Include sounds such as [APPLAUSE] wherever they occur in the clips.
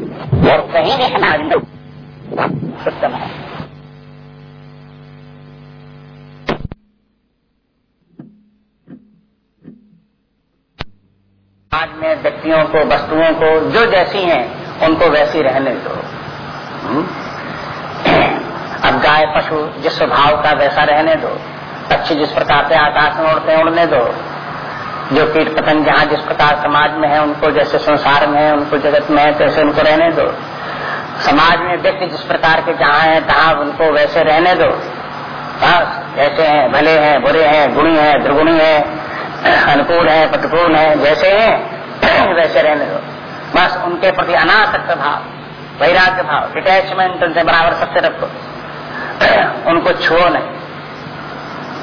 और कहीं भी हमारे उत्तम है आज में व्यक्तियों को वस्तुओं को जो जैसी हैं उनको वैसी रहने दो? अब गाय पशु जिस स्वभाव का वैसा रहने दो पक्षी जिस प्रकार से आकाश में उड़ते उड़ने दो जो कीट पतंग जहाँ जिस प्रकार समाज में है, उनको जैसे संसार में है, उनको जगत में है, तैसे उनको रहने दो। समाज में व्यक्ति जिस प्रकार के जहाँ है, तहाँ उनको वैसे रहने दो। बस जैसे हैं, भले हैं, बुरे हैं, गुणी हैं, दुर्गुणी है, अनुकूल है, प्रतिकूल है, जैसे हैं, [CLEARS THROAT] वैसे रहने दो। बस, उनके प्रति अनासक्त भाव, वैराग्य भाव डिटैचमेंट उनसे बराबर सबसे रखो। [CLEARS THROAT] उनको छो नहीं।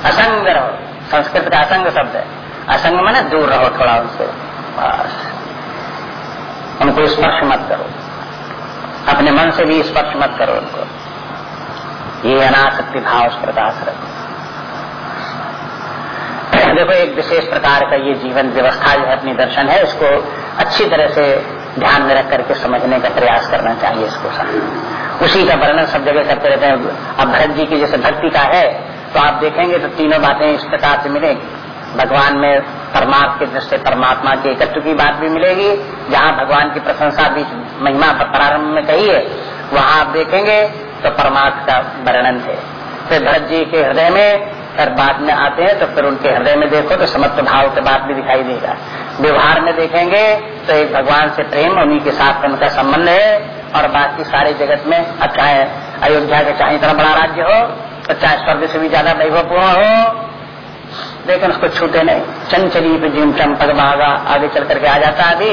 असंग रहो। संस्कृत का असंग शब्द है। असंग में दूर रहो थोड़ा उनसे। बस। उनको स्पर्श मत करो। अपने मन से भी स्पर्श मत करो उनको। ये अनासक्ति भाव प्रकाश रखो देखो, एक विशेष प्रकार का ये जीवन व्यवस्था जो अपनी दर्शन है, इसको अच्छी तरह से ध्यान में रख करके समझने का प्रयास करना चाहिए इसको सब। उसी का वर्णन सब जगह करते रहते हैं। अब भरत जी की जैसे भक्ति का है तो आप देखेंगे तो तीनों बातें इस प्रकार से मिलेंगी। भगवान में परमात्मा की दृष्टि परमात्मा के एकत्व की बात भी मिलेगी, जहाँ भगवान की प्रशंसा भी महिमा प्रारंभ में कही है, वहाँ आप देखेंगे तो परमात्मा का वर्णन थे फिर भरत जी के हृदय में फिर बाद में आते हैं तो फिर उनके हृदय में देखो तो समत्व भाव के बात भी दिखाई देगा। व्यवहार में देखेंगे तो एक भगवान से प्रेम, उन्हीं के साथ उनका संबंध है, और बाकी सारे जगत में चाहे अयोध्या के चाहे इतना बड़ा राज्य हो तो चाहे स्वर्ग से भी ज़्यादा वैभवपूर्ण हो लेकिन उसको छूटे नहीं। चंचली पे जिम चंपक भागा आगे चल करके आ जाता है अभी,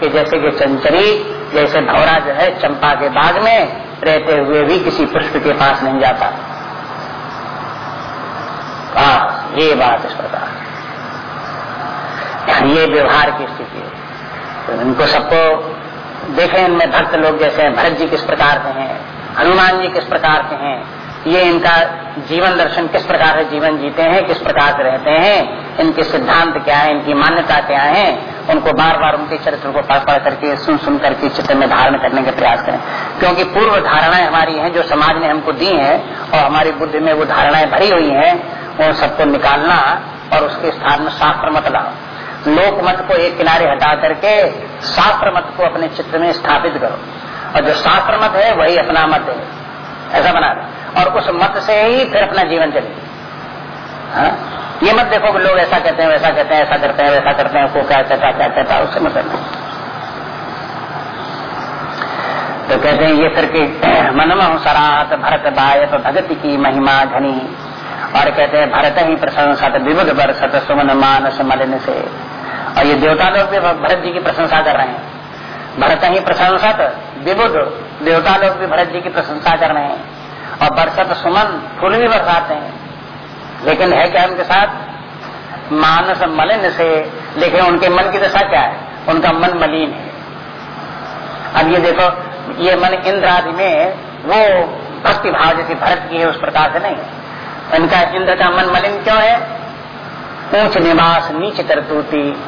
कि जैसे कि चंचली जैसे भवरा जो है, चंपा के बाग में रहते हुए भी किसी पुष्प के पास नहीं जाता। हाँ ये बात इस प्रकार। ये व्यवहार की स्थिति है। तो इनको सबको देखें, इनमें भक्त लोग जैसे हैं, भरत जी किस प्रकार के हैं, हनुमान जी किस प्रकार के हैं ये इनका जीवन दर्शन किस प्रकार से जीवन जीते हैं, किस प्रकार से रहते हैं, इनके सिद्धांत क्या है, इनकी मान्यता क्या है, उनको बार बार उनके चरित्र को पढ़ पढ़ करके सुन सुन करके चित्र में धारण करने के प्रयास करें। क्योंकि पूर्व धारणाएँ हमारी हैं, जो समाज ने हमको दी हैं, और हमारी बुद्धि में वो धारणाएँ भरी हुई हैं उन सबको निकालना और उसके स्थान में शास्त्र मत लाओ। लोक मत को एक किनारे हटा करके शास्त्र मत को अपने चित्र में स्थापित करो। और जो शास्त्र मत है, वही अपना मत है। ऐसा बना दे। और उस मत से ही फिर अपना जीवन चलेगी हाँ? ये मत देखो कि लोग ऐसा कहते हैं, वैसा कहते हैं, ऐसा करते हैं, वैसा करते हैं को क्या कहता क्या कहता, उससे मतलब तो कहते हैं, ये फिर कि [CLEARS THROAT] मनमह सराहत भरत बायत, भगत की महिमा घनी। और कहते हैं, भरत ही प्रशंसत, विबुध बरसत, सुमन मानस मलिन से। और ये देवता लोग भी भरत जी की प्रशंसा कर रहे हैं। भरत ही प्रशंसत, विबुध देवता लोग भी भरत जी की प्रशंसा कर रहे हैं। और बरसत सुमन फूल भी बरसाते हैं। लेकिन है क्या उनके साथ? मानस मलिन से। लेकिन उनके मन की दशा क्या है? उनका मन मलिन है। अब ये देखो, ये मन इंद्र आदि में वो भक्ति भाव जैसी भरत की है, उस प्रकार से नहीं। इनका इंद्र का मन मलिन क्यों है? ऊंच निवास नीच करतूती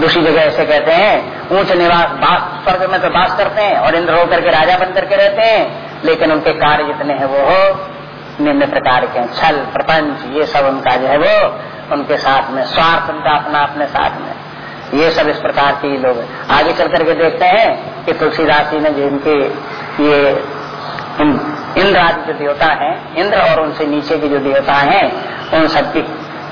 दूसरी जगह ऐसे कहते हैं, ऊंच निवास बास स्वर्ग में तो बास करते हैं और इंद्र होकर के राजा बन करके रहते हैं। लेकिन उनके कार्य जितने हैं वो निम्न प्रकार के छल, प्रपंच, ये सब उनका जो है वो उनके साथ में, स्वार्थ उनका अपना अपने साथ में। ये सब इस प्रकार के लोग आगे चल करके देखते हैं कि तुलसीदास जी ने जिनके ये इंद्र आदि जो देवता हैं, इंद्र और उनसे नीचे के जो देवता हैं, उन सबकी,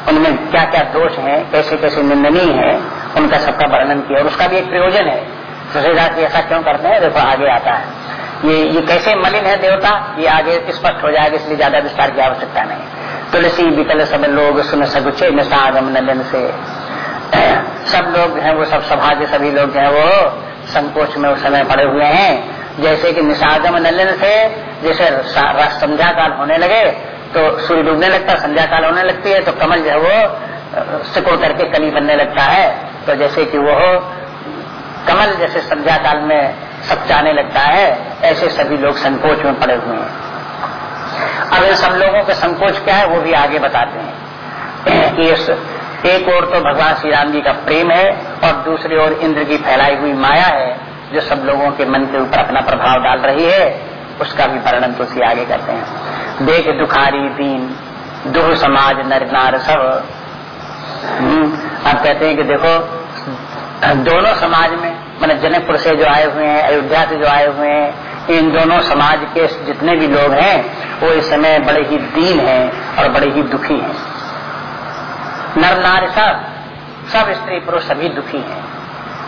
उनमें क्या क्या दोष हैं कैसे कैसे निंदनीय है, उनका सबका वर्णन किया। और उसका भी एक प्रयोजन है। तुलसीदास जी ऐसा क्यों करते हैं? देखो, आगे आता है। ये ये कैसे मलिन है देवता, ये आगे स्पष्ट हो जाएगा, इसलिए ज़्यादा विस्तार की आवश्यकता नहीं। तुलसी विकल सब लोग सुन सगुचे निशागम नलन से [CLEARS THROAT] सब लोग हैं वो, सब सभा के सभी लोग हैं वो, संकोच में उस समय पड़े हुए हैं। जैसे कि निशागम नलन से जैसे संध्या काल होने लगे तो सूर्य डूबने लगता है संध्या काल होने लगती है तो कमल जो है वो सिकुड़ करके कली बनने लगता है। तो जैसे कि वो कमल जैसे संध्या काल में सच्चाने लगता है ऐसे सभी लोग संकोच में पड़े हुए हैं। अब इन सब लोगों का संकोच क्या है वो भी आगे बताते हैं। कि [CLEARS THROAT] इस एक ओर तो भगवान श्री राम जी का प्रेम है और दूसरी ओर इंद्र की फैलाई हुई माया है जो सब लोगों के मन के ऊपर अपना प्रभाव डाल रही है उसका भी वर्णन तो उसी आगे करते हैं। देख दुखारी दीन दुह समाज नर नार सब। हम्म, अब कहते हैं कि देखो दोनों समाज में मैंने जनकपुर से जो आए हुए हैं, अयोध्या से जो आए हुए हैं, इन दोनों समाज के जितने भी लोग हैं, वो इस समय बड़े ही दीन हैं और बड़े ही दुखी हैं। नर नार सब सब स्त्री पुरुष सभी दुखी हैं।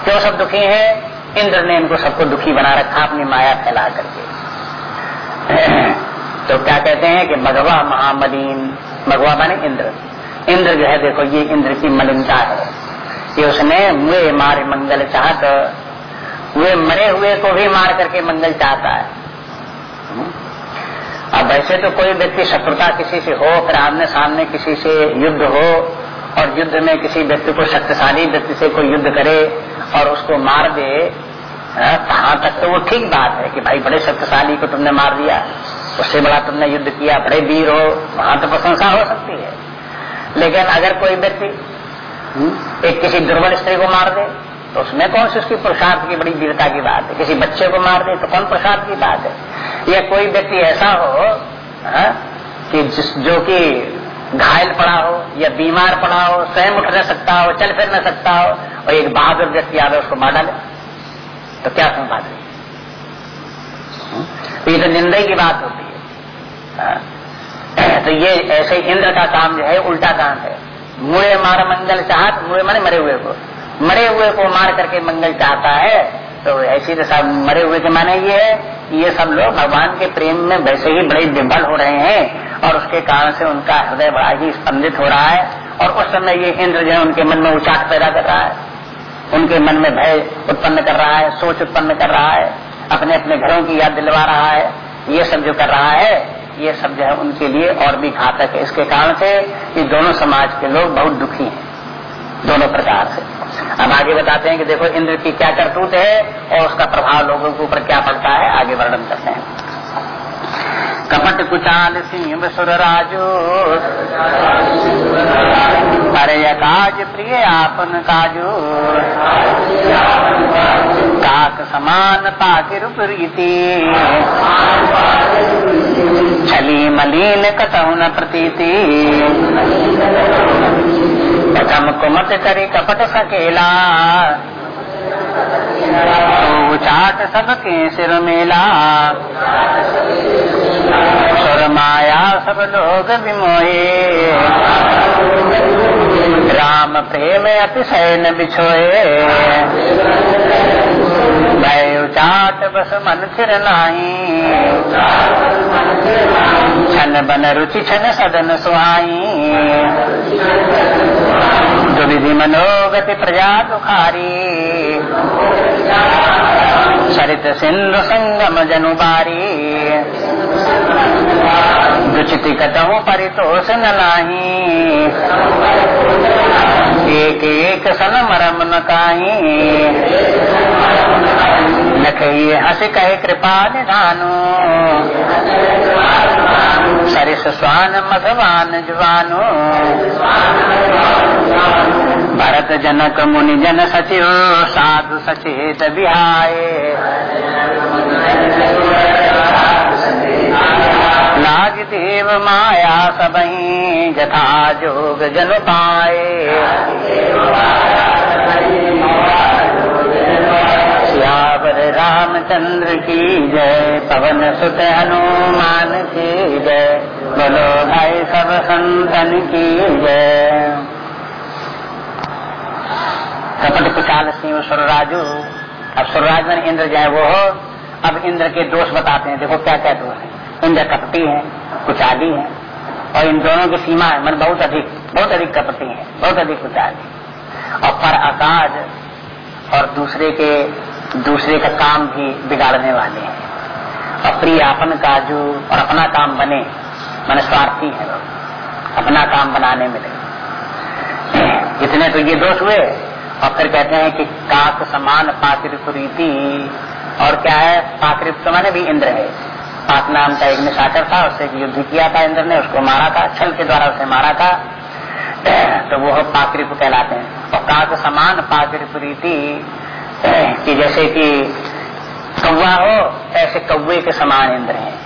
क्यों सब दुखी हैं? इंद्र ने इनको सबको दुखी बना रखा, अपनी माया फैला करके। [CLEARS THROAT] तो क्या कहते हैं कि मघवा महामलिन मघवा माने इंद्र। इंद्र जो है, देखो, ये इंद्र की मलिनता है। कि उसने मुए मारे मंगल चाहत वे मरे हुए को भी मार करके मंगल चाहता है। अब वैसे तो कोई व्यक्ति शत्रुता किसी से हो फिर आमने सामने किसी से युद्ध हो और युद्ध में किसी व्यक्ति को शक्तिशाली व्यक्ति से कोई युद्ध करे और उसको मार दे कहाँ तक तो वो ठीक बात है कि भाई बड़े शक्तिशाली को तुमने मार दिया उससे बड़ा तुमने युद्ध किया बड़े वीर हो वहाँ तो प्रशंसा हो सकती है। लेकिन अगर कोई व्यक्ति हम्म, एक किसी दुर्बल स्त्री को मार दे तो उसमें कौन सी उसकी पुरुषार्थ की बड़ी वीरता की बात है किसी बच्चे को मार दे तो कौन पुरुषार्थ की बात है या कोई व्यक्ति ऐसा हो हा? कि जिस जो कि घायल पड़ा हो या बीमार पड़ा हो स्वयं उठ न सकता हो चल फिर न सकता हो और एक बहादुर व्यक्ति आगे उसको मार डाले तो क्या संवाद है हम्म, तो ये तो निंदा की बात होती है हा? तो ये ऐसे इंद्र का काम जो है उल्टा काम है मुड़े मार मंगल चाहत मुड़े माने मरे हुए को। मरे हुए को मार करके मंगल चाहता है तो ऐसी तो सब मरे हुए के माने ये है ये सब लोग भगवान के प्रेम में वैसे ही बड़े विभल हो रहे हैं और उसके कारण से उनका हृदय बड़ा ही स्पंदित हो रहा है और उस समय ये इंद्र जो उनके मन में उचाट पैदा कर रहा है। उनके मन में भय उत्पन्न कर रहा है, सोच उत्पन्न कर रहा है अपने अपने घरों की याद दिलवा रहा है, ये सब जो कर रहा है ये सब जो है उनके लिए और भी घातक है। इसके कारण से ये दोनों समाज के लोग बहुत दुखी हैं, दोनों प्रकार से। अब आगे बताते हैं कि देखो, इंद्र की क्या करतूत है और उसका प्रभाव लोगों के ऊपर क्या पड़ता है, आगे वर्णन करते हैं। कपट कुचाल सिंह सुर राजो अरे काज प्रिय आपन काजो। काक समान पाकिर प्रीति छली मलिन कटहु न प्रतीति। प्रथम कुमत करी कपट सकेला। तो चाट सबके सिर मेला। सब लोग विमोहे राम प्रेम अतिशय न बिछोए उचाट बस मन फिर नाही। छन बन रुचि छन सदन सुहाई। दुविधि मनोगति प्रजा दुखारी। सरित सिंधु संगम जनुबारी। दुचिति कतहु परितोष न नाही एक एक सन मरम न काही नखिए हंस, कहे कृपा निधानु सरिस स्वान मधवान जुवानु। भरत जनक मुनि जन सचिव, साधु सचेत बिहाए लाग देव माया सबही जथा जोग जन पाए। सियावर रामचंद्र की जय, पवन सुत हनुमान की जय, बोलो भाई सब संतन की जय। कपट कुचाल सिंह सुरराजू, अब सुरराज में इंद्र जो है वो हो अब इंद्र के दोष बताते हैं, देखो क्या क्या दोष है। इंद्र कपटी है। कुचाली है। और इन दोनों की सीमा है मन बहुत अधिक बहुत अधिक कपटी है, बहुत अधिक कुछ आदि और पर आकाश और दूसरे के, दूसरे का काम भी बिगाड़ने वाले हैं। और प्रिय अपन काजू और अपना काम बने, मन स्वार्थी है अपना काम बनाने में लगे। इतने तो ये दोष हुए, और फिर कहते हैं कि काक समान पाकृत रीति और क्या है? पाकृत माने भी इंद्र है। पाक नाम का एक निशाचर था, उससे युद्ध किया था इंद्र ने, उसको मारा था, छल के द्वारा उसे मारा था। [CLEARS THROAT] तो वो पाकृप कहलाते हैं। और काक समान पाकृप रीति [CLEARS THROAT] कि जैसे कि कौआ हो, ऐसे कौए के समान इंद्र हैं।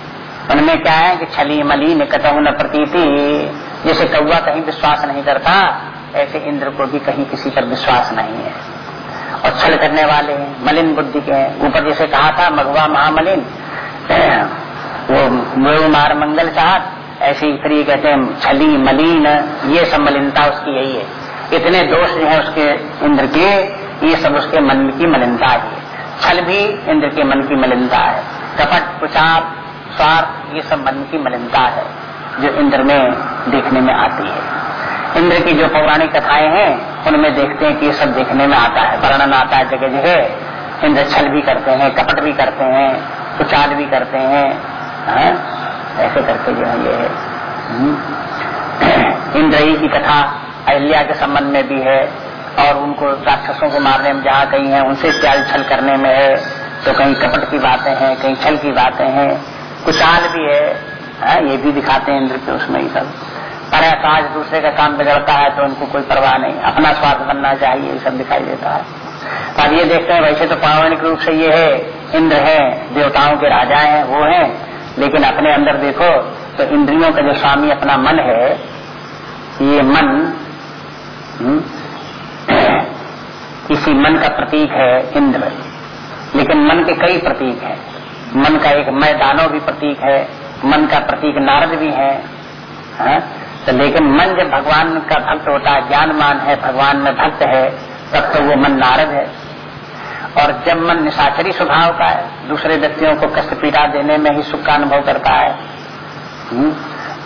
उनमें क्या है कि छली मली निकटहु न प्रतीति, जैसे कौवा कहीं विश्वास नहीं करता, ऐसे इंद्र को भी कहीं किसी पर विश्वास नहीं है। और छल करने वाले मलिन बुद्धि के ऊपर जैसे कहा था मघुआ महामलिन [CLEARS THROAT] वो मार मंगल चाहत ऐसी फिर ये कहते हैं, छली, मलिन, ये सब मलिनता उसकी यही है। इतने दोष जो है उसके इंद्र के, ये सब उसके मन की मलिनता है। छल भी इंद्र के मन की मलिनता है। कपट प्रचार स्वार्थ, ये सब मन की मलिनता है, जो इंद्र में देखने में आती है। इंद्र की जो पौराणिक कथाएँ हैं, उनमें देखते हैं कि ये सब देखने में आता है, वर्णन आता है जगह जगह इंद्र छल भी करते हैं, कपट भी करते हैं कुचाल भी करते हैं है? ऐसे करके जो है ये है। हम्म। [CLEARS THROAT] इंद्रही की कथा अहिल्या के संबंध में भी है और उनको राक्षसों को मारने में जहाँ कहीं है उनसे त्याग छल करने में है। तो कहीं कपट की बातें हैं कहीं छल की बातें हैं। कुशाल भी है। आ, हाँ, ये भी दिखाते हैं इंद्र के उसमें ही सब। पर आज दूसरे का काम बिगड़ता है तो उनको कोई परवाह नहीं। अपना स्वार्थ बनना चाहिए ये सब दिखाई देता है। पर ये देखते हैं वैसे तो पौराणिक रूप से ये है इंद्र है देवताओं के राजा हैं वो हैं। लेकिन अपने अंदर देखो तो इंद्रियों का जो स्वामी अपना मन है ये मन हम्म, [COUGHS] इसी मन का प्रतीक है इंद्र। लेकिन मन के कई प्रतीक हैं। मन का एक मैं दानव भी प्रतीक है मन का प्रतीक नारद भी है हा? तो लेकिन मन जब भगवान का भक्त होता है ज्ञानमान है भगवान में भक्त है तब तो वो मन नारद है। और जब मन निशाचरी स्वभाव का है दूसरे व्यक्तियों को कष्ट पीड़ा देने में ही सुख का अनुभव करता है हम्म,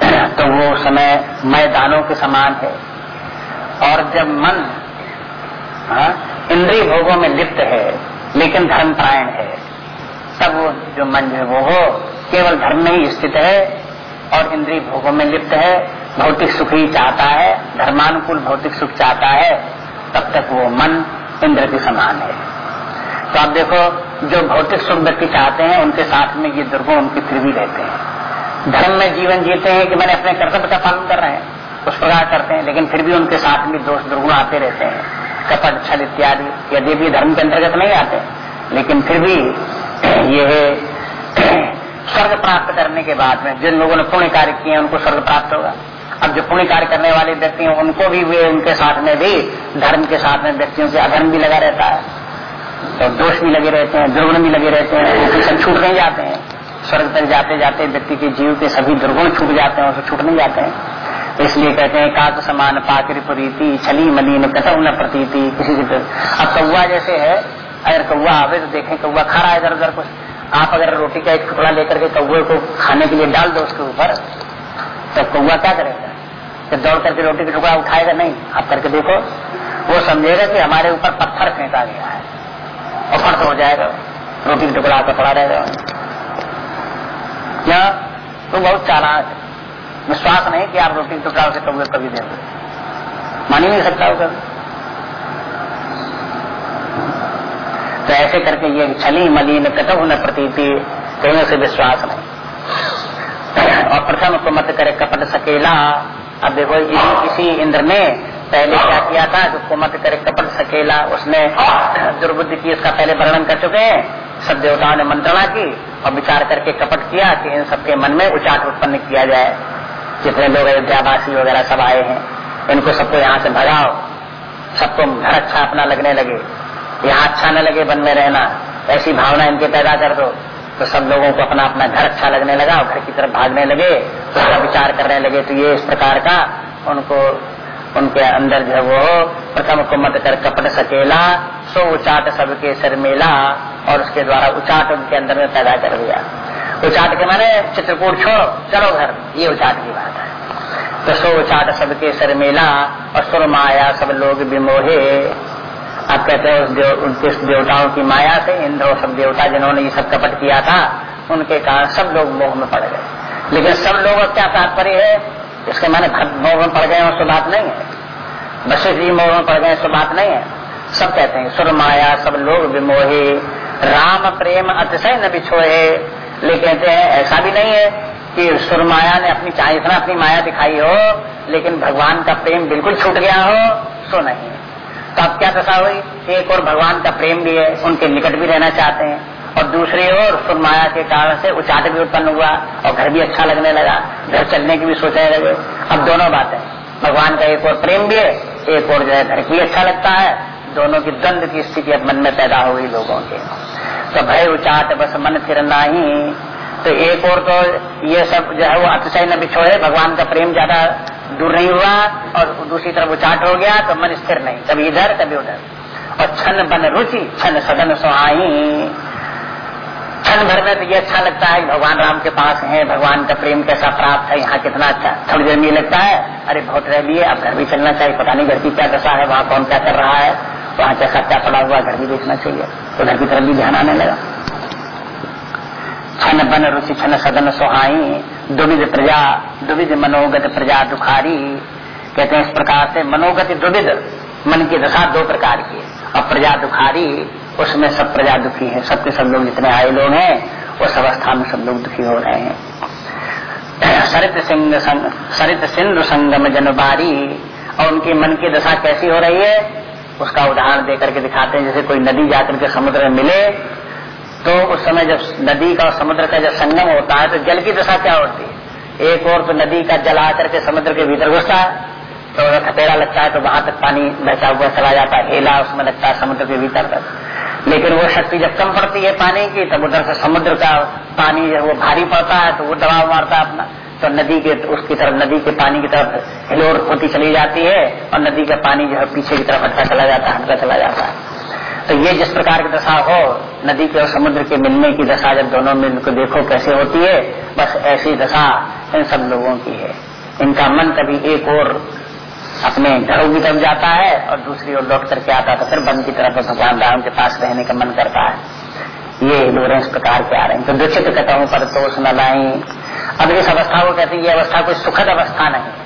[CLEARS THROAT] तो वो समय मैदानों के समान है। और जब मन हाँ, इंद्रिय भोगों में लिप्त है लेकिन धर्म धर्मपरायण है तब वो जो मन जो वो हो केवल धर्म में ही स्थित है और इंद्रिय भोगों में लिप्त है भौतिक सुख ही चाहता है धर्मानुकूल भौतिक सुख चाहता है तब तक वो मन इंद्र के समान है। तो आप देखो, जो भौतिक सुख व्यक्ति चाहते हैं, उनके साथ में ये दुर्गुण उनके फिर भी रहते हैं। धर्म में जीवन जीते हैं कि मैंने अपने कर्तव्य का पालन कर रहे हैं, उस प्रकार करते हैं, लेकिन फिर भी उनके साथ में दोष दुर्गुण आते रहते हैं। कपट, छल इत्यादि यदि भी धर्म के अंतर्गत नहीं आते, लेकिन फिर भी [CLEARS THROAT] ये [CLEARS THROAT] स्वर्ग प्राप्त करने के बाद में जिन लोगों ने पुण्य कार्य किए उनको स्वर्ग प्राप्त होगा। अब जो पुण्य कार्य करने वाले व्यक्ति हैं, उनको भी वे उनके साथ में भी, धर्म के साथ में व्यक्तियों के अधर्म भी लगा रहता है। तो दोष भी लगे रहते हैं, दुर्गुण भी लगे रहते हैं, वो सब छूट नहीं जाते हैं। स्वर्ग तक जाते जाते व्यक्ति के जीव के सभी दुर्गुण छूट जाते हैं, उसे छूट नहीं जाते हैं। तो इसलिए कहते हैं, काक समान पाकर पुरीति, छली मलिन कतव न प्रतीति, किसी की अब कौआ जैसे है, अगर कौआ आवे तो देखें कौआ खा रहा है इधर उधर कुछ। आप अगर रोटी का एक टुकड़ा लेकर के कौए को खाने के लिए डाल दो उसके ऊपर तो कौआ क्या करेगा? कि दौड़ करके रोटी का टुकड़ा उठाएगा नहीं। आप करके देखो, वो समझेगा कि हमारे ऊपर पत्थर फेंका गया है। फ़र्क हो जाएगा। रोटी का टुकड़ा आकर पड़ा रहेगा। क्या तो बहुत चालाक विश्वास नहीं कि आप रोटी टुकड़ा से कभी कभी दे मान ही नहीं सकता होगा तो ऐसे करके ये छली मलिन कटु न प्रतीति, कहीं से विश्वास नहीं। और प्रथम को मत करे कपट सकेला। अब देखो, इसी इंद्र ने पहले क्या किया था? जो कुमत करे सकेला उसने दुर्बुद्धि की इसका पहले वर्णन कर चुके हैं। सब देवताओं ने मंत्रणा की और विचार करके कपट किया कि इन सबके मन में उचाट उत्पन्न किया जाए। जितने लोग अयोध्यावासी वगैरह सब आए हैं, इनको सबको यहाँ से भगाओ। सबको घर अच्छा अपना लगने लगे। यहाँ अच्छा न लगे वन में रहना, ऐसी भावना इनके पैदा कर दो। तो सब लोगों को अपना अपना घर अच्छा लगने लगा और घर की तरफ़ भागने लगे, उसका विचार करने लगे। तो ये इस प्रकार का उनको उनके अंदर जो वो प्रथम को मत कर कपट सकेला सो उचाट सबके सर मेला और उसके द्वारा उचाट उनके अंदर में पैदा कर दिया। उचाट के माने चित्रकूट छोड़ो चलो घर ये उचाट की बात है। तो सो उचाट सबके सर मेला और सुर माया सब लोग विमोहे। आप कहते हैं उस देव, उनके देवताओं की माया से इंद्र और सब देवता जिन्होंने ये सब कपट किया था उनके कारण सब लोग मोह में पड़ गए। लेकिन सब लोगों का क्या तात्पर्य है? इसके माने मोह में पड़ गए उसको बात नहीं है। वशिष्ठ जी मोह में पड़ गए उसको बात नहीं है। सब कहते हैं, सुर माया, सब लोग विमोहे, राम प्रेम अतिशय न बिछोहे। लेकिन कहते हैं, ऐसा भी नहीं है कि सुर माया ने अपनी चाहे इतना अपनी माया दिखाई हो, लेकिन भगवान का प्रेम बिल्कुल छूट गया हो सो नहीं। तो अब क्या दशा हुई? एक और भगवान का प्रेम भी है, उनके निकट भी रहना चाहते हैं। और दूसरी ओर सुरमाया के कारण से उचाट भी उत्पन्न हुआ और घर भी अच्छा लगने लगा। घर चलने की भी सोचने लगे। अब दोनों बातें। भगवान का एक और प्रेम भी है, एक और जो है घर भी अच्छा लगता है। दोनों की द्वंद की स्थिति अब मन में पैदा हो गई लोगों के। तो भय उचाट बस मन फिर ही तो एक और तो ये सब जो है वो अतिशय न बिछोड़े। भगवान का प्रेम ज़्यादा दूर नहीं हुआ और दूसरी तरफ़ उचाट हो गया तो मन स्थिर नहीं। कभी इधर, कभी उधर। और छन बन रुचि छन सदन सुहाई क्षण भर में तो ये अच्छा लगता है भगवान राम के पास है, भगवान का प्रेम कैसा प्राप्त है, यहाँ कितना अच्छा थोड़ी देर में लगता है, अरे बहुत रह लिए, अब घर भी चलना चाहिए, पता नहीं घर की क्या दशा है, वहाँ कौन क्या कर रहा है, वहाँ कैसा क्या पड़ा हुआ, घर भी देखना चाहिए तो घर की तरफ़ भी ध्यान आने लगा। छन बन रुचि छन सदन सुहाई, दुविध प्रजा, दुविध मनोगत प्रजा दुखारी। कहते हैं इस प्रकार से मनोगत दुविध, मन की दशा दो प्रकार की और प्रजा दुखारी उसमें सब प्रजा दुखी है। सबके सब लोग जितने आए लोग हैं उस अवस्था में सब लोग दुखी हो रहे हैं। सरित सिंह सरित सिंधु संगम जनबारी, और उनके मन की दशा कैसी हो रही है, उसका उदाहरण देकर के दिखाते हैं। जैसे कोई नदी जाकर के समुद्र में मिले तो उस समय जब नदी का और समुद्र का जब संगम होता है तो जल की दशा क्या होती है? एक और तो नदी का जल आकर के समुद्र के भीतर घुसता है तो खतेरा लगता है तो वहाँ तक पानी बहता हुआ चला जाता है। हेला उसमें लगता है समुद्र के भीतर तक। लेकिन वो शक्ति जब कम पड़ती है पानी की, तब उधर से समुद्र का पानी जो वो भारी पड़ता है तो वो दबाव मारता है अपना। तो नदी के, उसकी तरफ़, नदी के पानी की तरफ़ हिलोर होती चली जाती है, और नदी का पानी जो है पीछे की तरफ़ हटता चला जाता है, हटता चला जाता है। तो ये जिस प्रकार की दशा हो, नदी के और समुद्र के मिलने की दशा जब दोनों मिल को देखो कैसे होती है, बस ऐसी दशा इन सब लोगों की है। इनका मन कभी एक और अपने घरों की तरफ़ जाता है और दूसरी ओर लौट करके आता है तो फिर वन की तरफ़ भगवान राम के पास रहने का मन करता है। ये लोग इस प्रकार के आ रहे हैं। तो दुचित कथाओं पर तोष न लाई अब इस अवस्था को कहते हैं, ये अवस्था कोई सुखद अवस्था नहीं।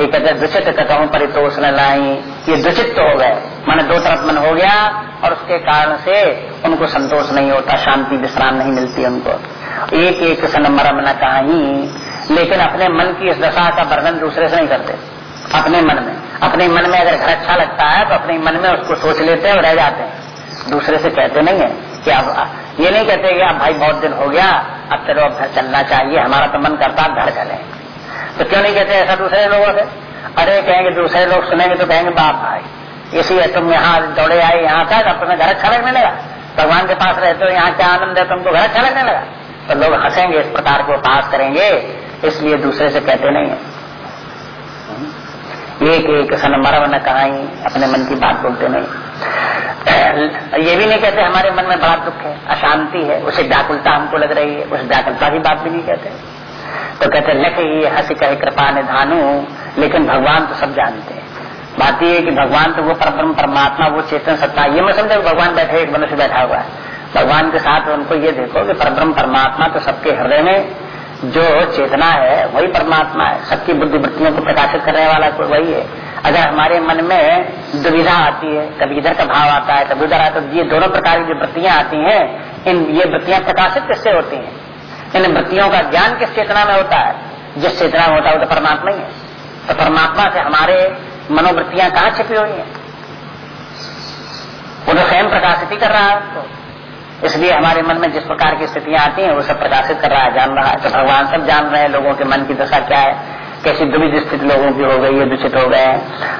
ये कहते दुचित कथाओं पर तोष न लाई ये दुचित तो हो गए। मन दो तरफ़ मन हो गया और उसके कारण से उनको संतोष नहीं होता, शांति, विश्राम नहीं मिलती उनको। एक एक सन मरम न कहीं लेकिन अपने मन की इस दशा का वर्णन दूसरे से नहीं करते। अपने मन में। अपने मन में अगर घर अच्छा लगता है तो अपने मन में उसको सोच लेते हैं और रह जाते हैं। दूसरे से कहते नहीं है कि अब ये नहीं कहते कि आप भाई बहुत दिन हो गया, अब चलो, अब घर चलना चाहिए, हमारा तो मन करता है, घर चले। तो क्यों नहीं कहते ऐसा दूसरे लोगों से? अरे, कहेंगे दूसरे लोग सुनेंगे तो कहेंगे, बाप भाई इसी तुम यहाँ दौड़े आए, यहाँ तक अब तुम्हें घर अच्छा लगने लगा। भगवान के पास रहते हो, यहाँ क्या आनंद है, तुमको घर अच्छा लगने लगा। तो लोग हंसेंगे, इस प्रकार को पास करेंगे, इसलिए दूसरे से कहते नहीं है। एक एक सन मरव न कहाई, अपने मन की बात बोलते नहीं। ये भी नहीं कहते हमारे मन में बड़ा दुख है, अशांति है, उसे व्याकुलता हमको लग रही है, उस व्याकुलता की बात भी नहीं कहते। तो कहते, लख ये हंस कहे कृपा ने निधानु लेकिन भगवान तो सब जानते हैं। बात यह है कि भगवान तो वो परम परमात्मा, वो चेतन सत्ता, ये मैं समझे भगवान बैठे, एक मनुष्य बैठा हुआ है। भगवान के साथ उनको ये देखो कि परब्रह्म, परमात्मा तो सबके हृदय में जो चेतना है, वही परमात्मा है। सबकी बुद्धि वृत्तियों को प्रकाशित करने वाला कोई वही है। अगर हमारे मन में दुविधा आती है, कभी इधर का भाव आता है, कभी उधर आता है तो ये दोनों प्रकार की जो वृत्तियाँ आती हैं, इन, ये वृत्तियाँ प्रकाशित किससे होती हैं? इन वृत्तियों का ज्ञान किस चेतना में होता है? जिस चेतना में होता है, वो तो परमात्मा ही है। तो परमात्मा से हमारे मनोवृत्तियाँ कहाँ छिपी हुई है? वो तो स्वयं प्रकाशित ही कर रहा है उसको इसलिए हमारे मन में जिस प्रकार की स्थितियाँ आती हैं, वो सब प्रकाशित कर रहा है, जान रहा है। तो भगवान सब जान रहे हैं लोगों के मन की दशा क्या है, कैसी दुविध स्थिति लोगों की हो गई है दूषित हो गए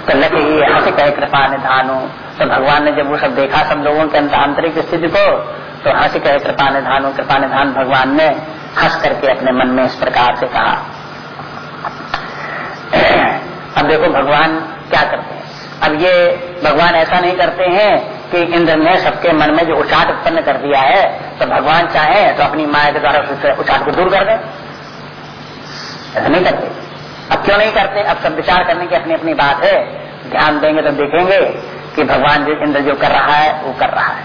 तो लगे ही हंस कहे, कृपा निधानु। तो भगवान ने जब वो सब देखा, सब लोगों के आंतरिक स्थिति को तो हंस कहे, कृपा निधानु, कृपा निधान भगवान ने हंस करके अपने मन में इस प्रकार से कहा। अब देखो, भगवान क्या करते हैं? अब ये भगवान ऐसा नहीं करते हैं कि इंद्र ने सबके मन में जो उचाट उत्पन्न कर दिया है तो भगवान चाहे तो अपनी माया के द्वारा उचाट को दूर कर दे। ऐसा नहीं करते। अब क्यों नहीं करते? अब सब विचार करने की अपनी अपनी बात है। ध्यान देंगे तो देखेंगे कि भगवान जो इंद्र जो कर रहा है, वो कर रहा है।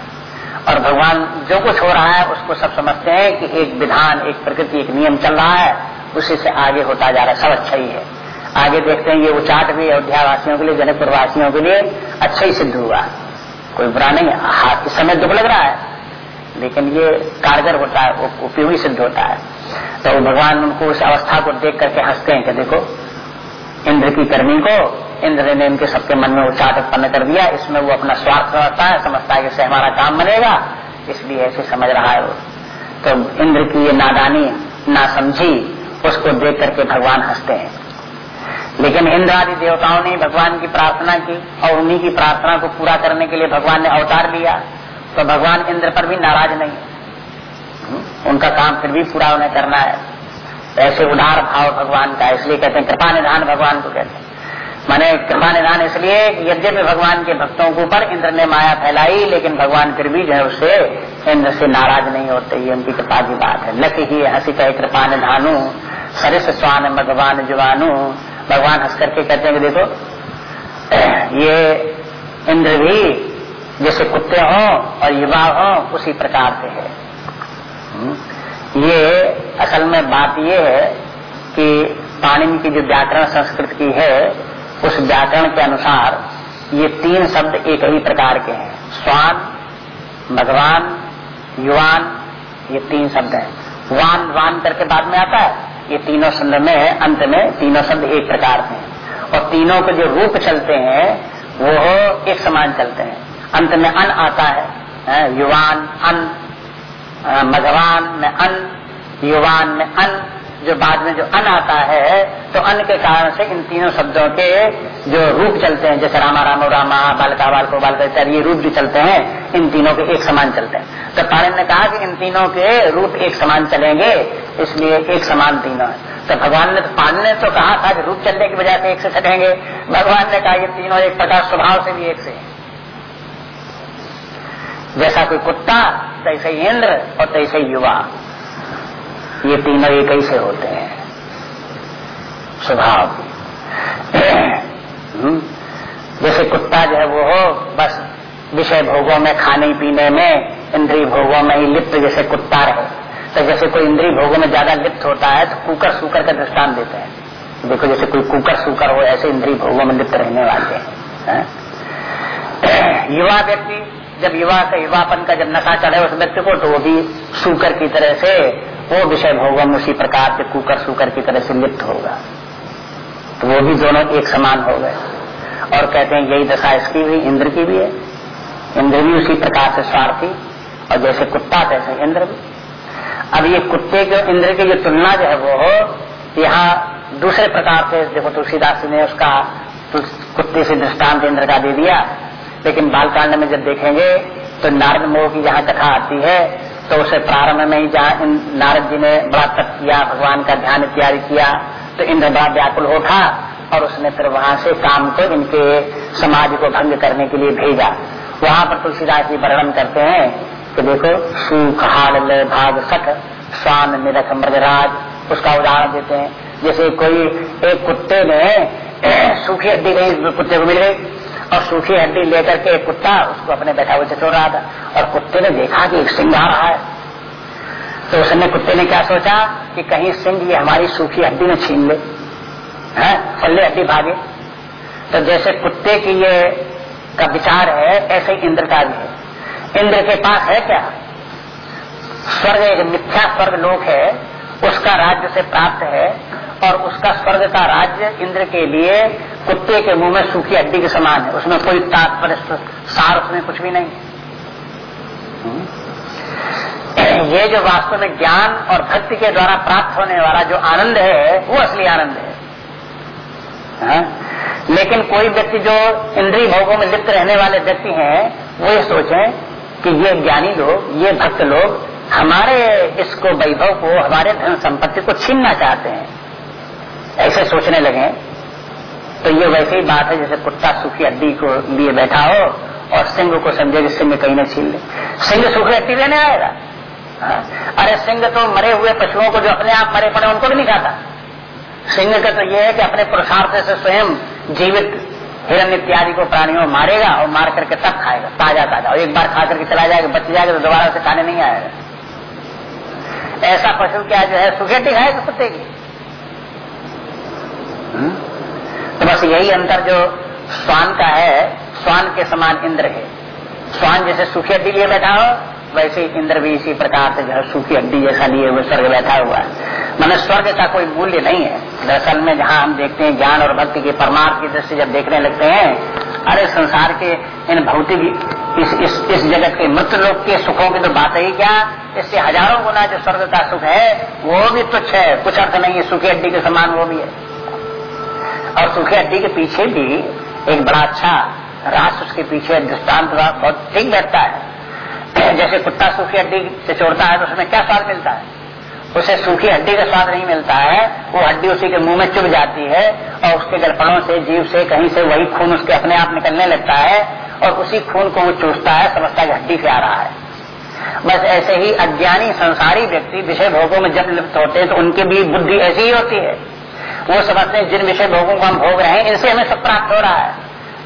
और भगवान जो कुछ हो रहा है, उसको सब समझते हैं कि एक विधान, एक प्रकृति, एक नियम चल रहा है। उसी से आगे होता जा रहा है। सब अच्छा ही है। आगे देखते हैं ये उचाट भी अयोध्या वासियों के लिए जनकपुर वासियों के लिए अच्छा ही सिद्ध हुआ। कोई बुरा नहीं हाथ इस समय दुख लग रहा है, लेकिन ये कारगर होता है उपयोगी सिद्ध होता है। तो भगवान उनको उस अवस्था को देख करके हँसते हैं कि देखो, इंद्र की कर्मी को, इंद्र ने इनके सबके मन में उचाट उत्पन्न कर दिया, इसमें वो अपना स्वार्थ समझता है समझता है कि इससे हमारा काम बनेगा, इसलिए ऐसे समझ रहा है वो। तो इंद्र की ये नादानी ना समझी उसको देख करके भगवान हँसते हैं। लेकिन इंद्र आदि देवताओं ने भगवान की प्रार्थना की और उन्हीं की प्रार्थना को पूरा करने के लिए भगवान ने अवतार लिया तो भगवान इंद्र पर भी नाराज़ नहीं हम्म? उनका काम फिर भी पूरा उन्हें करना है। ऐसे उदार भाव भगवान का, इसलिए कहते हैं, कृपा निधान भगवान को कहते हैं। माने कृपा निधान इसलिए यद्यपि भगवान के भक्तों के ऊपर इंद्र ने माया फैलाई, लेकिन भगवान फिर भी जो है उससे इंद्र से नाराज़ नहीं होते, ये उनकी कृपा की बात है। लक ही हँसी कहे, कृपा निधानु, सरिस स्वान भगवान जुवानु भगवान हंस करके कहते हैं कि देखो, ये इंद्र भी जैसे कुत्ते हों और युवा हों, उसी प्रकार से है। हम्म। ये असल में बात ये है कि पाणिनि की जो व्याकरण संस्कृत की है, उस व्याकरण के अनुसार ये तीन शब्द एक ही प्रकार के हैं। स्वान, भगवान, युवान, ये तीन शब्द हैं। वान वान करके बाद में आता है। ये तीनों शब्द में, अंत में तीनों शब्द एक प्रकार के और तीनों के जो रूप चलते हैं, वो एक समान चलते हैं। अंत में अन आता है युवान, अन मघवान में अन, युवान में अन जो बाद में जो अन आता है तो अन के कारण से इन तीनों शब्दों के जो रूप चलते हैं, जैसे रामा, रामो, रामा, बालका, बालको बालका इत्यादि ये रूप जो चलते हैं, इन तीनों के एक समान चलते हैं। तो पारण ने कहा कि इन तीनों के रूप एक समान चलेंगे, इसलिए एक समान तीनों है। तो भगवान ने तो पान ने तो कहा था कि रूप चलने की वजह से एक से चलेंगे, भगवान ने कहा ये तीनों एक प्रकार स्वभाव से भी एक से जैसा कोई कुत्ता, तैसे इंद्र और तैसे युवा। ये तीनों एक ही से होते हैं? स्वभाव। हम्म। जैसे कुत्ता जो है वो हो, बस विषय भोगों में, खाने पीने में, इंद्रिय भोगों में ही लिप्त जैसे कुत्ता रहे। तो जैसे कोई इंद्रिय भोगों में ज़्यादा लिप्त होता है तो कुकर सुकर का दृष्टान देते हैं। देखो जैसे कोई कुकर सुकर हो, ऐसे इंद्रिय भोगों में लिप्त रहने वाले हैं? [CLEARS THROAT] युवा व्यक्ति, जब युवा का युवापन का जब नशा चढ़े उस व्यक्ति को तो वो भी सुकर की तरह से वो विषय भोगम उसी प्रकार से कुकर सुकर की तरह से लिप्त होगा। तो वो भी दोनों एक समान हो गए। और कहते हैं, यही दशा इसकी भी, इंद्र की भी है। इंद्र भी उसी प्रकार से स्वार्थी, और जैसे कुत्ता तैसे इंद्र भी। अब ये कुत्ते के, इंद्र की जो तुलना जो है वो हो, यहाँ दूसरे प्रकार से, देखो तुलसीदास ने उसका कुत्ते से दृष्टांत इंद्र का दे दिया। लेकिन बालकांड में जब देखेंगे तो नारद मोह की जहाँ कथा आती है तो उसे प्रारंभ में ही जहाँ नारद जी ने बड़ा तप किया, भगवान का ध्यान इत्यादि किया तो इंद्र बड़ा व्याकुल उठा और उसने फिर वहाँ से काम को इनके समाज को भंग करने के लिए भेजा। वहाँ पर तुलसीदास जी वर्णन करते हैं कि देखो, सुख, हाल भाग, सख, स्वान, निरख, मृगराज, उसका उदाहरण देते हैं। जैसे कोई एक कुत्ते ने सूखी हड्डी गई कुत्ते को मिल गई और सूखी हड्डी लेकर के कुत्ता, उसको अपने बैठा हुए चटोर रहा था। और कुत्ते ने देखा कि एक सिंह आ रहा है। तो उसने कुत्ते ने क्या सोचा कि कहीं सिंह ये हमारी सूखी हड्डी में छीन ले, है? फल्ले हड्डी भागे। तो जैसे कुत्ते की ये का विचार है, ऐसे ही इंद्र का भी है। इंद्र के पास है क्या? स्वर्ग एक मिथ्या स्वर्ग लोक है, उसका राज्य से प्राप्त है, और उसका स्वर्ग का राज्य इंद्र के लिए कुत्ते के मुँह में सूखी हड्डी के समान है। उसमें कोई तात्पर्य सार उसमें कुछ भी नहीं। ये जो वास्तव में ज्ञान और भक्ति के द्वारा प्राप्त होने वाला जो आनंद है, वो असली आनंद है। हा? लेकिन कोई व्यक्ति जो इंद्रिय भोगों में लिप्त रहने वाले व्यक्ति हैं, वो ये सोचें कि ये ज्ञानी लोग, ये भक्त लोग हमारे इसको वैभव को, हमारे धन संपत्ति को छीनना चाहते हैं। ऐसे सोचने लगे तो ये वैसे ही बात है जैसे कुत्ता सूखी हड्डी को लिए बैठा हो और सिंह को समझे कि सिंह कहीं न छीन ले। सिंह सूखी हड्डी लेने आएगा। हाँ? अरे सिंह तो मरे हुए पशुओं को जो अपने आप मरे पड़े उनको भी नहीं खाता। सिंह का तो ये है कि अपने पुरुषार्थ से स्वयं जीवित हिरण इत्यादि को प्राणियों मारेगा और मार करके तब खाएगा, ताज़ा ताज़ा। और एक बार खा करके चला जाएगा, बच जाएगा तो दोबारा से खाने नहीं आएगा। ऐसा पशु क्या जो है सुखेटी खाएगा कुत्ते की? बस यही अंतर जो स्वान का है स्वान के समान इंद्र है। स्वान जैसे सूखी हड्डी लिए बैठा हो, वैसे इंद्र भी इसी प्रकार से जो है सूखी हड्डी जैसा लिए हुए स्वर्ग बैठा हुआ है। मैंने स्वर्ग का कोई मूल्य नहीं है। दरअसल में जहाँ हम देखते हैं ज्ञान और भक्ति के परमार्थ की दृष्टि जब देखने लगते हैं, अरे संसार के इन भौतिक इस इस इस जगत के मृत लोग के सुखों की तो बात ही क्या? इससे हज़ारों गुना जो स्वर्ग का सुख है, वो भी तुच्छ है। कुछ अर्थ नहीं है, सुखी हड्डी के समान वो भी है। और सुखी हड्डी के पीछे भी एक बड़ा अच्छा रास उसके पीछे दृष्टांत बहुत ठीक बैठता है। [CLEARS THROAT] जैसे कुत्ता सूखी हड्डी से छोड़ता है तो उसमें क्या स्वाद मिलता है? उसे सूखी हड्डी का स्वाद नहीं मिलता है, वो हड्डी उसी के मुँह में चुभ जाती है, और उसके गलपड़ों से, जीव से, कहीं से वही खून उसके अपने आप निकलने लगता है, और उसी खून को वो चूसता है, समझता है हड्डी से आ रहा है। बस ऐसे ही अज्ञानी संसारी व्यक्ति विषय भोगों में जब लिप्त होते हैं तो उनकी भी बुद्धि ऐसी ही होती है। वो समझते हैं जिन विषय भोगों को हम भोग रहे हैं, इनसे हमें सुख प्राप्त हो रहा है।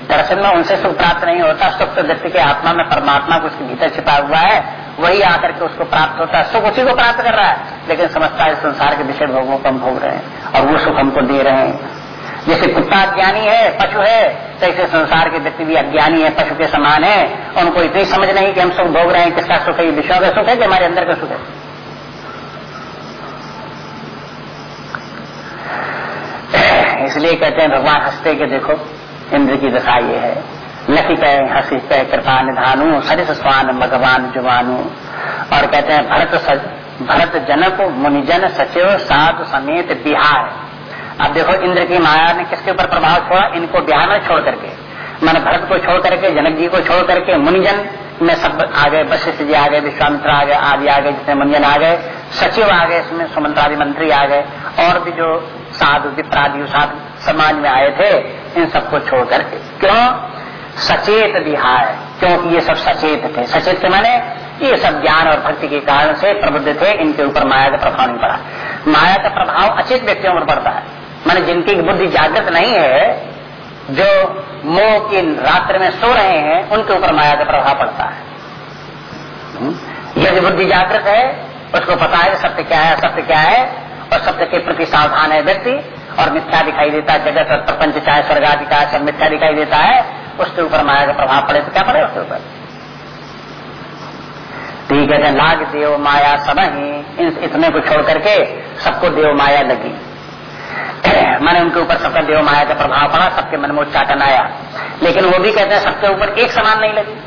दरअसल में उनसे सुख प्राप्त नहीं होता, सुख तो व्यक्ति के आत्मा में परमात्मा को उसके भीतर छिपा हुआ है, वही आकर के उसको प्राप्त होता है। सुख उसी को प्राप्त कर रहा है। लेकिन समझता है संसार के विषय भोगों को हम भोग रहे हैं और वो सुख हमको दे रहे हैं। जैसे कुत्ता अज्ञानी है, पशु है तो ऐसे संसार के व्यक्ति भी अज्ञानी है, पशु के समान है। उनको इतनी समझ नहीं कि हम सुख भोग रहे हैं, किसका सुख है, ये विश्व का सुख है कि हमारे अंदर का सुख है? इसलिए कहते हैं, भगवान हँसते के देखो, इंद्र की दशा ये है। लखी पे, हसी पे कृपा निधानु सरिस स्वान भगवान जुबानु। और कहते हैं, भरत भरत जनक, मुनिजन, सचिव, साधु समेत बिहार। अब देखो, इंद्र की माया ने किसके ऊपर प्रभाव छोड़ा? इनको बिहार में छोड़ करके। मन भरत को छोड़ करके, जनक जी को छोड़ करके, मुनिजन में सब आ गए वशिष्ठ जी आ गए विश्वामित्र आ गए आदि आ गए जितने मुनिजन आ गए, सचिव आ गए इसमें सुमंत्रादि मंत्री आ गए। और भी जो साधु विप्रादि साधु समाज में आए थे, इन सबको छोड़ क्यों? सचेत विहार। क्योंकि ये सब सचेत थे। सचेत थे मैंने, ये सब ज्ञान और भक्ति के कारण से प्रबुद्ध थे, इनके ऊपर माया का प्रभाव नहीं पड़ा। माया का प्रभाव अचेत व्यक्तियों पर पड़ता है। माने जिनकी बुद्धि जागृत नहीं है, जो मोह की रात्र में सो रहे हैं, उनके ऊपर माया का प्रभाव पड़ता है। हम्म? यदि बुद्धि जागृत है, उसको पता है सत्य क्या है सत्य क्या है और सत्य के प्रति सावधान है व्यक्ति, और मिथ्या दिखाई देता है, जगत और प्रपंच, चाहे स्वर्ग आदि का सब मिथ्या दिखाई देता है, उसके ऊपर माया का प्रभाव पड़े तो क्या पड़े उसके ऊपर? ठीक है लाग देव माया सब ही इतने को छोड़ करके सबको देव माया लगी। [CLEARS THROAT] मैंने उनके ऊपर सबका देव माया का प्रभाव पड़ा, सबके मन में उच्चाटन आया। लेकिन वो भी कहते हैं, सबके ऊपर एक समान नहीं लगी।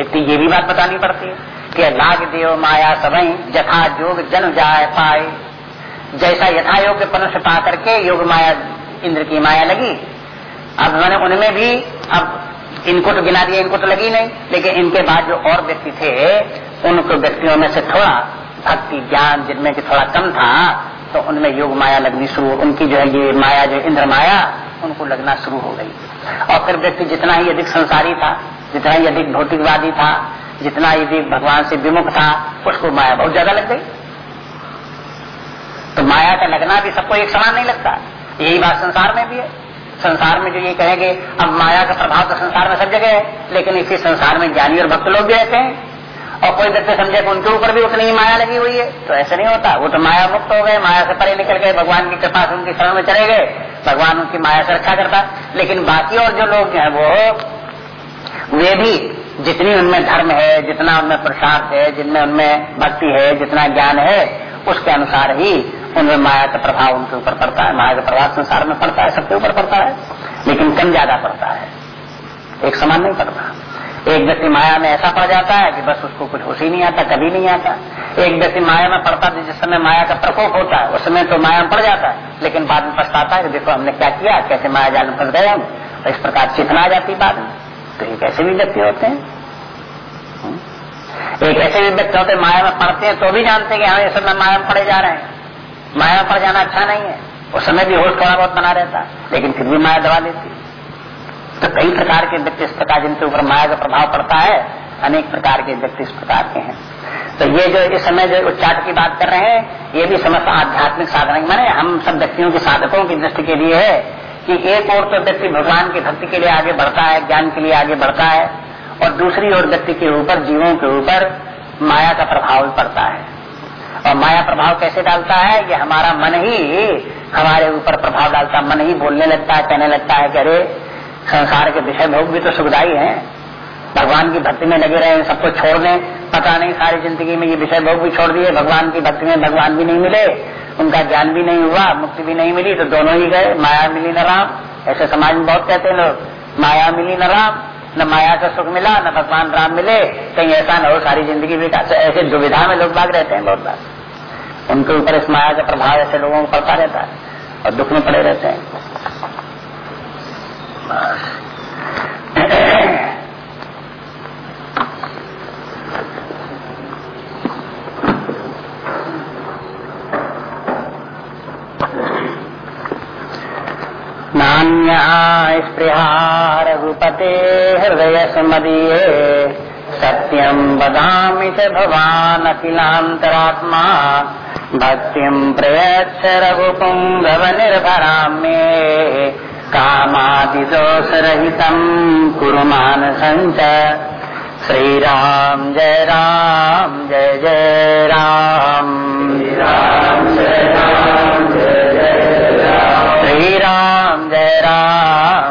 इतनी ये भी बात बतानी पड़ती है कि लाग देव माया सबई जथा जोग जन जाए पाए। जैसा यथा योग मनुष्य पा करके योग माया, इंद्र की माया लगी। अब मैंने उनमें भी, अब इनको तो गिना दिया, इनको तो लगी नहीं। लेकिन इनके बाद जो और व्यक्ति थे उनको व्यक्तियों में से थोड़ा भक्ति ज्ञान जिनमें कि थोड़ा कम था तो उनमें योग माया लगनी शुरू, उनकी जो है ये माया, जो इंद्र माया, उनको लगना शुरू हो गई। और फिर व्यक्ति जितना ही अधिक संसारी था, जितना ही अधिक भौतिकवादी था, जितना ही अधिक भगवान से विमुख था, उसको माया बहुत ज़्यादा लग गई। तो माया का लगना भी सबको एक समान नहीं लगता। यही बात संसार में भी है। संसार में जो ये कहेंगे, अब माया का प्रभाव तो संसार में सब जगह है, लेकिन इसी संसार में ज्ञानी और भक्त लोग भी रहते हैं। और कोई व्यक्ति समझे कि उनके ऊपर भी उतनी ही माया लगी हुई है तो ऐसा नहीं होता। वो तो माया मुक्त हो गए, माया से परे निकल गए, भगवान की कृपा से उनकी शरण में चले गए। भगवान उनकी माया से रक्षा करता। लेकिन बाकी और जो लोग हैं, वो, वे भी जितनी उनमें धर्म है, जितना उनमें प्रसाद है, जिनमें उनमें भक्ति है, जितना ज्ञान है, उसके अनुसार ही उनमें माया का प्रभाव उनके ऊपर पड़ता है, माया का प्रभाव संसार में पड़ता है, सबके ऊपर पड़ता है, लेकिन कम ज़्यादा पड़ता है। एक समान नहीं पड़ता। एक व्यक्ति माया में ऐसा पड़ जाता है कि बस उसको कुछ होश ही नहीं आता, कभी नहीं आता। एक व्यक्ति माया में पड़ता जिस समय माया का प्रकोप होता है, उस समय तो माया में पड़ जाता है, लेकिन बाद में पछताता है कि देखो हमने क्या किया, कैसे माया जाल में फंस गए तो इस प्रकार चेतना आ जाती बाद में। तो एक ऐसे भी व्यक्ति होते हैं। हम्म। एक ऐसे भी व्यक्ति होते माया में पड़ते हैं तो भी जानते हैं कि हाँ इस समय माया में पड़े जा रहे हैं। माया पड़ जाना अच्छा नहीं है। उस समय भी होश थोड़ा बहुत बना रहता। लेकिन फिर भी माया दबा लेती तो कई प्रकार के व्यक्ति इस प्रकार जिनके ऊपर माया का प्रभाव पड़ता है, अनेक प्रकार के व्यक्ति इस प्रकार के हैं। तो ये जो इस समय जो उच्चाट की बात कर रहे हैं, ये भी समस्त आध्यात्मिक साधन। माने हम सब व्यक्तियों के साधकों की दृष्टि के लिए है कि एक और तो व्यक्ति भगवान की भक्ति के लिए आगे बढ़ता है, ज्ञान के लिए आगे बढ़ता है, और दूसरी ओर व्यक्ति के ऊपर, जीवों के ऊपर माया का प्रभाव पड़ता है। और माया प्रभाव कैसे डालता है? ये हमारा मन ही हमारे ऊपर प्रभाव डालता है। मन ही बोलने लगता है, कहने लगता है कि अरे, संसार के विषय भोग भी तो सुखदायी है। भगवान की भक्ति में लगे रहे, सबको छोड़ दें। पता नहीं सारी ज़िंदगी में ये विषय भोग भी छोड़ दिए, भगवान की भक्ति में भगवान भी नहीं मिले, उनका ज्ञान भी नहीं हुआ, मुक्ति भी नहीं मिली तो दोनों ही गए, माया मिली न राम। ऐसे समाज में बहुत कहते हैं लोग, माया मिली न राम, न माया का सुख मिला, न भगवान राम मिले। कहीं ऐसा न हो, सारी ज़िंदगी भी ऐसे दुविधा में लोग भाग रहते हैं बहुत बार। उनके ऊपर इस माया का प्रभाव ऐसे लोगों को पड़ता रहता है और दुख में पड़े रहते हैं। नान्या स्पृहा रघुपते हृदय समदीये सत्यं बदा च भवान् भक्ति भक्तिं प्रयच्छ रघुपुङ्गवनिर्भरां मे कामादिदोषरहितं कुरु मानसञ्च श्रीराम जय राम जय जय राम। श्रीराम जय राम जय राम।